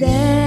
there